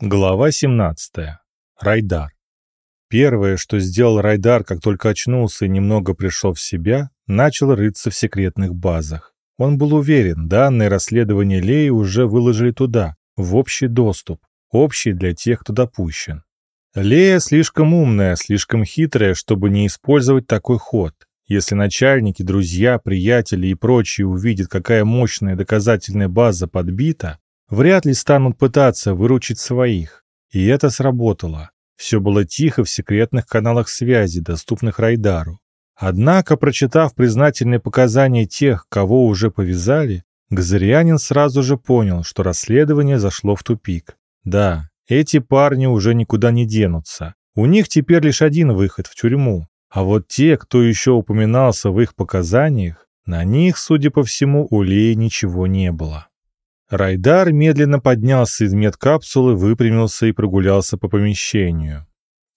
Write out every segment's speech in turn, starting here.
Глава 17. Райдар. Первое, что сделал Райдар, как только очнулся и немного пришел в себя, начал рыться в секретных базах. Он был уверен, данные расследования Леи уже выложили туда, в общий доступ, общий для тех, кто допущен. Лея слишком умная, слишком хитрая, чтобы не использовать такой ход. Если начальники, друзья, приятели и прочие увидят, какая мощная доказательная база подбита, вряд ли станут пытаться выручить своих. И это сработало. Все было тихо в секретных каналах связи, доступных Райдару. Однако, прочитав признательные показания тех, кого уже повязали, Газарианин сразу же понял, что расследование зашло в тупик. Да, эти парни уже никуда не денутся. У них теперь лишь один выход в тюрьму. А вот те, кто еще упоминался в их показаниях, на них, судя по всему, у Леи ничего не было. Райдар медленно поднялся из медкапсулы, выпрямился и прогулялся по помещению.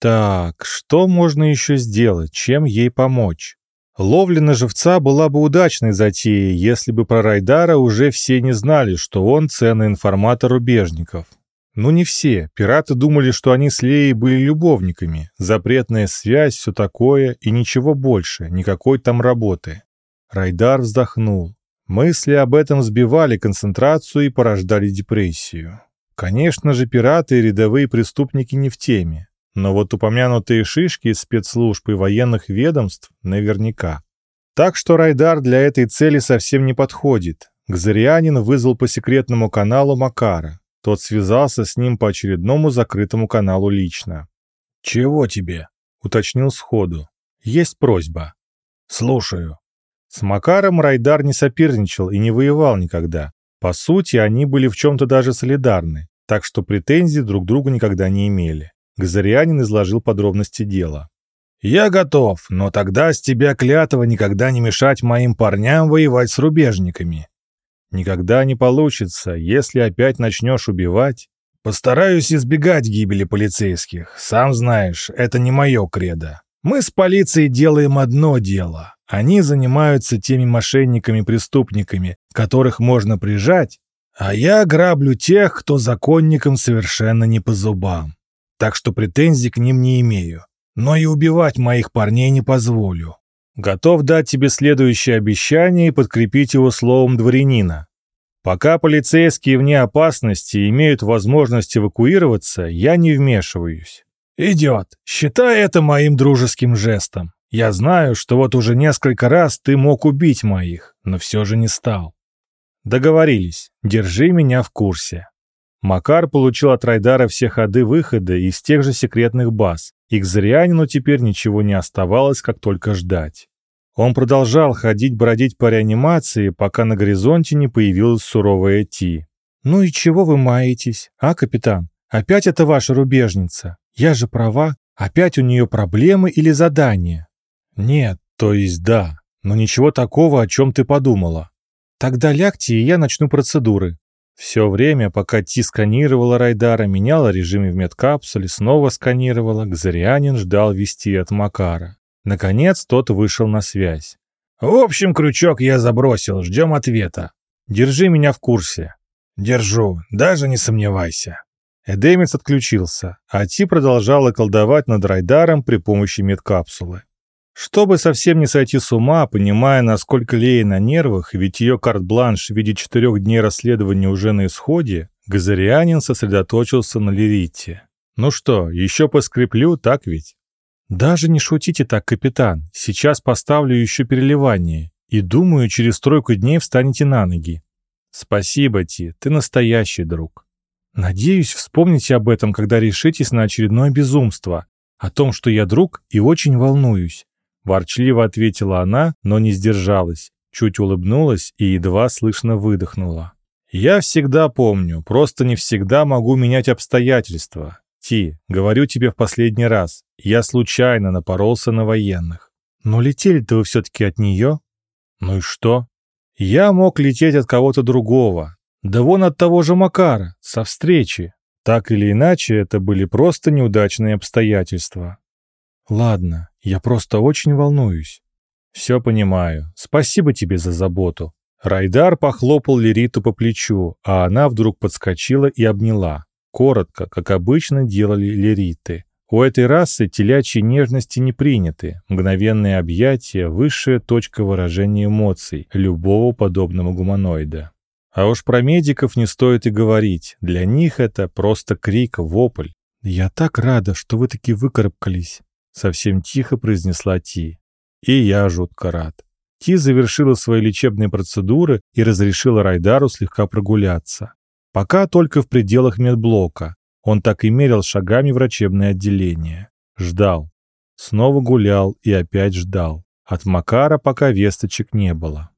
Так, что можно еще сделать, чем ей помочь? Ловля на живца была бы удачной затеей, если бы про Райдара уже все не знали, что он ценный информатор рубежников. Ну не все, пираты думали, что они с Леей были любовниками, запретная связь, все такое и ничего больше, никакой там работы. Райдар вздохнул. Мысли об этом сбивали концентрацию и порождали депрессию. Конечно же, пираты и рядовые преступники не в теме, но вот упомянутые шишки из спецслужб и военных ведомств наверняка. Так что Райдар для этой цели совсем не подходит. Гзарианин вызвал по секретному каналу Макара. Тот связался с ним по очередному закрытому каналу лично. «Чего тебе?» — уточнил сходу. «Есть просьба». «Слушаю». С Макаром Райдар не соперничал и не воевал никогда. По сути, они были в чем-то даже солидарны, так что претензий друг к другу никогда не имели. Газарианин изложил подробности дела. «Я готов, но тогда с тебя клятва никогда не мешать моим парням воевать с рубежниками». «Никогда не получится, если опять начнешь убивать». «Постараюсь избегать гибели полицейских. Сам знаешь, это не мое кредо. Мы с полицией делаем одно дело. Они занимаются теми мошенниками-преступниками, которых можно прижать, а я граблю тех, кто законникам совершенно не по зубам. Так что претензий к ним не имею. Но и убивать моих парней не позволю. Готов дать тебе следующее обещание и подкрепить его словом дворянина. Пока полицейские вне опасности имеют возможность эвакуироваться, я не вмешиваюсь. Идет. Считай это моим дружеским жестом. Я знаю, что вот уже несколько раз ты мог убить моих, но все же не стал. Договорились. Держи меня в курсе. Макар получил от Райдара все ходы-выхода из тех же секретных баз, и к Зрианину теперь ничего не оставалось, как только ждать. Он продолжал ходить-бродить по реанимации, пока на горизонте не появилась суровая Ти. «Ну и чего вы маетесь, а, капитан? Опять это ваша рубежница? Я же права. Опять у нее проблемы или задания?» «Нет, то есть да, но ничего такого, о чем ты подумала». «Тогда лягте, и я начну процедуры». Все время, пока Ти сканировала Райдара, меняла режимы в медкапсуле, снова сканировала, Гзарианин ждал вести от Макара. Наконец, тот вышел на связь. «В общем, крючок я забросил, ждем ответа. Держи меня в курсе». «Держу, даже не сомневайся». Эдемец отключился, а Ти продолжала колдовать над Райдаром при помощи медкапсулы. Чтобы совсем не сойти с ума, понимая, насколько Лея на нервах, ведь ее карт-бланш в виде четырех дней расследования уже на исходе, Газарианин сосредоточился на Лирите. «Ну что, еще поскреплю, так ведь?» «Даже не шутите так, капитан. Сейчас поставлю еще переливание. И думаю, через тройку дней встанете на ноги». «Спасибо, Ти, ты настоящий друг. Надеюсь, вспомните об этом, когда решитесь на очередное безумство. О том, что я друг и очень волнуюсь. Ворчливо ответила она, но не сдержалась, чуть улыбнулась и едва слышно выдохнула. «Я всегда помню, просто не всегда могу менять обстоятельства. Ти, говорю тебе в последний раз, я случайно напоролся на военных. Но летели-то вы все-таки от нее? Ну и что? Я мог лететь от кого-то другого. Да вон от того же Макара, со встречи. Так или иначе, это были просто неудачные обстоятельства. Ладно, я просто очень волнуюсь. Все понимаю. Спасибо тебе за заботу. Райдар похлопал Лириту по плечу, а она вдруг подскочила и обняла. Коротко, как обычно делали лириты. У этой расы телячьи нежности не приняты. Мгновенные объятия – высшая точка выражения эмоций любого подобного гуманоида. А уж про медиков не стоит и говорить. Для них это просто крик, вопль. «Я так рада, что вы таки выкарабкались», — совсем тихо произнесла Ти. «И я жутко рад». Ти завершила свои лечебные процедуры и разрешила Райдару слегка прогуляться. Пока только в пределах медблока. Он так и мерил шагами врачебное отделение. Ждал. Снова гулял и опять ждал. От Макара пока весточек не было.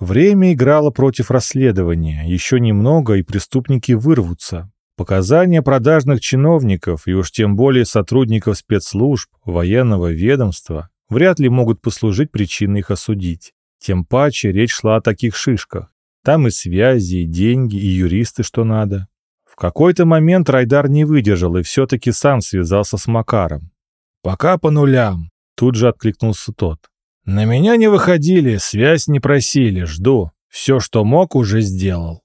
Время играло против расследования. Еще немного, и преступники вырвутся. Показания продажных чиновников, и уж тем более сотрудников спецслужб, военного ведомства, вряд ли могут послужить причиной их осудить. Тем паче речь шла о таких шишках. Там и связи, и деньги, и юристы, что надо. В какой-то момент Райдар не выдержал и все-таки сам связался с Макаром. «Пока по нулям», — тут же откликнулся тот. На меня не выходили, связь не просили, жду. Все, что мог, уже сделал.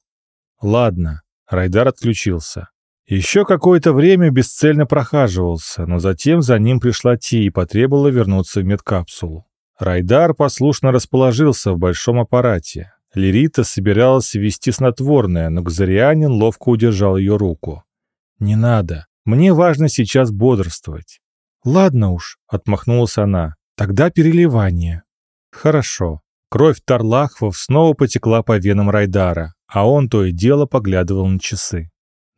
Ладно, Райдар отключился. Еще какое-то время бесцельно прохаживался, но затем за ним пришла Ти и потребовала вернуться в медкапсулу. Райдар послушно расположился в большом аппарате. Лирита собиралась ввести снотворное, но Гзарианин ловко удержал ее руку. «Не надо. Мне важно сейчас бодрствовать». «Ладно уж», — отмахнулась она. Тогда переливание. Хорошо. Кровь Тарлахвов снова потекла по венам Райдара, а он то и дело поглядывал на часы.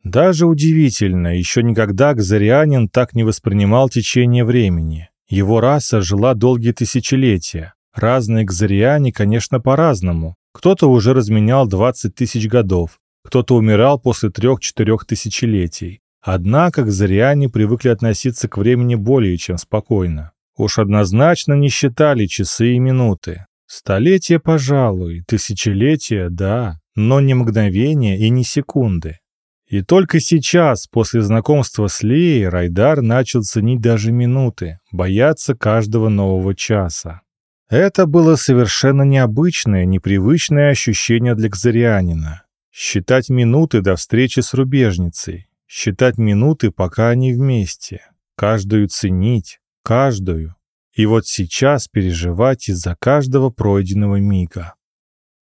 Даже удивительно, еще никогда Гзарианин так не воспринимал течение времени. Его раса жила долгие тысячелетия. Разные Гзариане, конечно, по-разному. Кто-то уже разменял 20 тысяч годов, кто-то умирал после трех-четырех тысячелетий. Однако Гзариане привыкли относиться к времени более чем спокойно. Уж однозначно не считали часы и минуты. Столетия, пожалуй, тысячелетия, да, но не мгновения и не секунды. И только сейчас, после знакомства с Леей, Райдар начал ценить даже минуты, бояться каждого нового часа. Это было совершенно необычное, непривычное ощущение для Кзарианина. Считать минуты до встречи с рубежницей, считать минуты, пока они вместе, каждую ценить, каждую. И вот сейчас переживать из-за каждого пройденного мига.